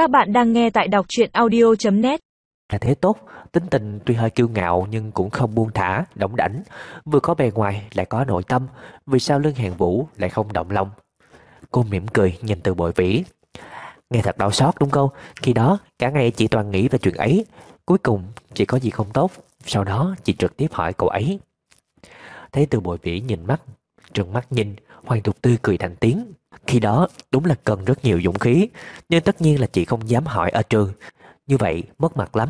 Các bạn đang nghe tại đọc truyện audio.net Là thế tốt, tính tình tuy hơi kiêu ngạo nhưng cũng không buông thả, đỏng đảnh. Vừa có bề ngoài lại có nội tâm, vì sao lưng hàng vũ lại không động lòng. Cô mỉm cười nhìn từ bội vĩ. Nghe thật đau xót đúng không? Khi đó cả ngày chị toàn nghĩ về chuyện ấy. Cuối cùng chị có gì không tốt. Sau đó chị trực tiếp hỏi cậu ấy. Thấy từ bội vĩ nhìn mắt, trừng mắt nhìn, Hoàng Thục Tư cười thành tiếng. Khi đó đúng là cần rất nhiều dũng khí, nhưng tất nhiên là chị không dám hỏi ở trường. Như vậy mất mặt lắm.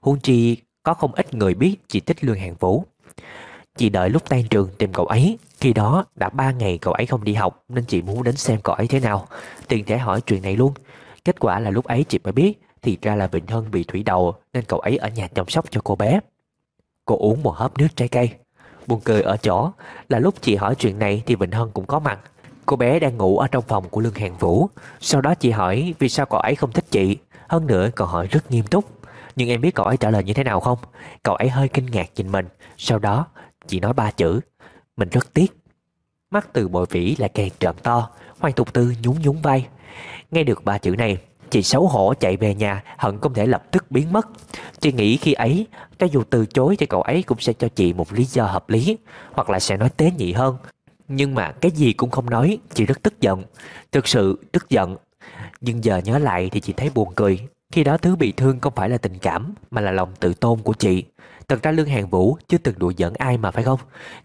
huân chi có không ít người biết chị thích Lương Hàng Vũ. Chị đợi lúc tan trường tìm cậu ấy. Khi đó đã ba ngày cậu ấy không đi học nên chị muốn đến xem cậu ấy thế nào. Tiền thể hỏi chuyện này luôn. Kết quả là lúc ấy chị mới biết thì ra là Vịnh Hân bị thủy đầu nên cậu ấy ở nhà chăm sóc cho cô bé. Cô uống một hớp nước trái cây. Buồn cười ở chỗ là lúc chị hỏi chuyện này thì Vịnh Hân cũng có mặt. Cô bé đang ngủ ở trong phòng của Lương Hàng Vũ. Sau đó chị hỏi vì sao cậu ấy không thích chị. Hơn nữa cậu hỏi rất nghiêm túc. Nhưng em biết cậu ấy trả lời như thế nào không? Cậu ấy hơi kinh ngạc nhìn mình. Sau đó chị nói ba chữ. Mình rất tiếc. Mắt từ bội vĩ lại càng trợn to. Hoàng Tục Tư nhún nhún vai. Nghe được ba chữ này, chị xấu hổ chạy về nhà, hận không thể lập tức biến mất. Chị nghĩ khi ấy, cho dù từ chối thì cậu ấy cũng sẽ cho chị một lý do hợp lý, hoặc là sẽ nói tế nhị hơn. Nhưng mà cái gì cũng không nói, chị rất tức giận. Thực sự tức giận. Nhưng giờ nhớ lại thì chị thấy buồn cười. Khi đó thứ bị thương không phải là tình cảm, mà là lòng tự tôn của chị. Thật ra Lương Hàng Vũ chưa từng đùa giỡn ai mà phải không?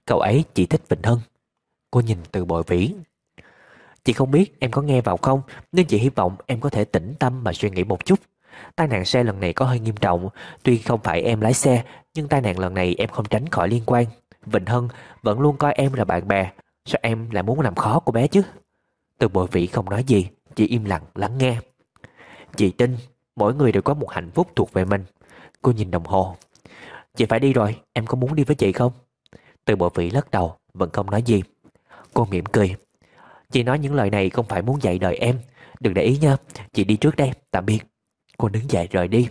Cậu ấy chỉ thích Vịnh Hân. Cô nhìn từ bội vĩ. Chị không biết em có nghe vào không, nhưng chị hy vọng em có thể tĩnh tâm mà suy nghĩ một chút. Tai nạn xe lần này có hơi nghiêm trọng, tuy không phải em lái xe, nhưng tai nạn lần này em không tránh khỏi liên quan. Vịnh Hân vẫn luôn coi em là bạn bè, sao em lại muốn làm khó cô bé chứ? Từ bội vĩ không nói gì, chỉ im lặng lắng nghe. Chị tin, mỗi người đều có một hạnh phúc thuộc về mình. Cô nhìn đồng hồ. Chị phải đi rồi, em có muốn đi với chị không? Từ bội vĩ lắc đầu, vẫn không nói gì. Cô mỉm cười. Chị nói những lời này không phải muốn dạy đời em. Đừng để ý nha, chị đi trước đây, tạm biệt. Cô đứng dậy rời đi.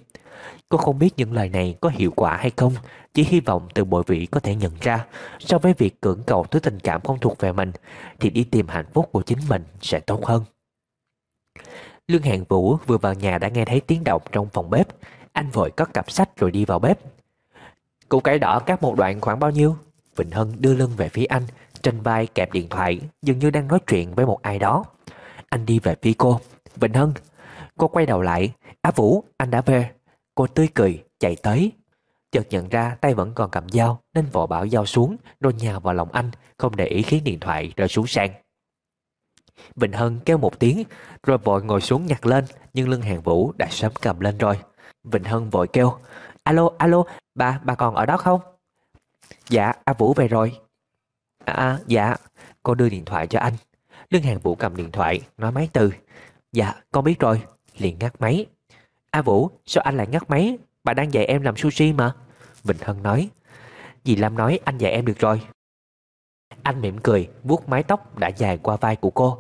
Cô không biết những lời này có hiệu quả hay không, chỉ hy vọng từ mọi vị có thể nhận ra, so với việc cưỡng cầu thứ tình cảm không thuộc về mình, thì đi tìm hạnh phúc của chính mình sẽ tốt hơn. Lương Hàng Vũ vừa vào nhà đã nghe thấy tiếng động trong phòng bếp. Anh vội cất cặp sách rồi đi vào bếp. Cụ cải đỏ cắt một đoạn khoảng bao nhiêu? Vịnh Hân đưa lưng về phía anh, trên vai kẹp điện thoại, dường như đang nói chuyện với một ai đó. Anh đi về phía cô. Vịnh Hân. Cô quay đầu lại. Á Vũ, anh đã về. Cô tươi cười, chạy tới. Chợt nhận ra tay vẫn còn cầm dao nên vội bảo dao xuống rồi nhào vào lòng anh, không để ý khiến điện thoại rơi xuống sàn. Vịnh Hân kêu một tiếng rồi vội ngồi xuống nhặt lên nhưng lưng hàng vũ đã sớm cầm lên rồi. Vịnh Hân vội kêu Alo, alo, bà, bà còn ở đó không? Dạ, A Vũ về rồi. À, à dạ, cô đưa điện thoại cho anh. Lương Hàng Vũ cầm điện thoại, nói mấy từ. Dạ, con biết rồi, liền ngắt máy. A Vũ, sao anh lại ngắt máy? Bà đang dạy em làm sushi mà. Vịnh Hân nói. Dì Lam nói anh dạy em được rồi. Anh mỉm cười, vuốt mái tóc đã dài qua vai của cô.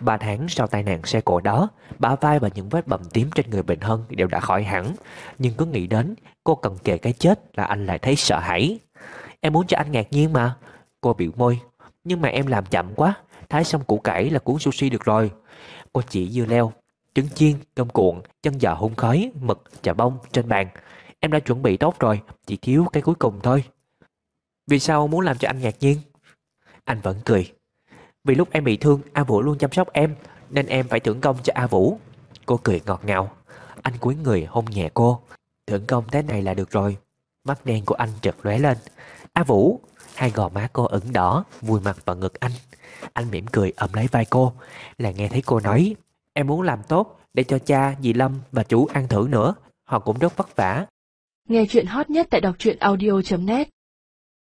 Ba tháng sau tai nạn xe cộ đó, bả vai và những vết bầm tím trên người Bình Hân đều đã khỏi hẳn. Nhưng cứ nghĩ đến cô cần kề cái chết là anh lại thấy sợ hãi. Em muốn cho anh ngạc nhiên mà. Cô biểu môi. Nhưng mà em làm chậm quá. Thái xong củ cải là cuốn sushi được rồi. Cô chỉ dưa leo, trứng chiên, cơm cuộn, chân giò hun khói, mực, chả bông trên bàn. Em đã chuẩn bị tốt rồi, chỉ thiếu cái cuối cùng thôi. Vì sao muốn làm cho anh ngạc nhiên? Anh vẫn cười. Vì lúc em bị thương, A Vũ luôn chăm sóc em, nên em phải thưởng công cho A Vũ. Cô cười ngọt ngào. Anh cúi người hôn nhẹ cô. Thưởng công thế này là được rồi. Mắt đen của anh chợt lóe lên. A Vũ, hai gò má cô ửng đỏ, vùi mặt vào ngực anh. Anh mỉm cười ôm lấy vai cô, là nghe thấy cô nói, em muốn làm tốt để cho cha, dì Lâm và chú ăn thử nữa. Họ cũng rất vất vả. Nghe chuyện hot nhất tại đọc truyện audio.net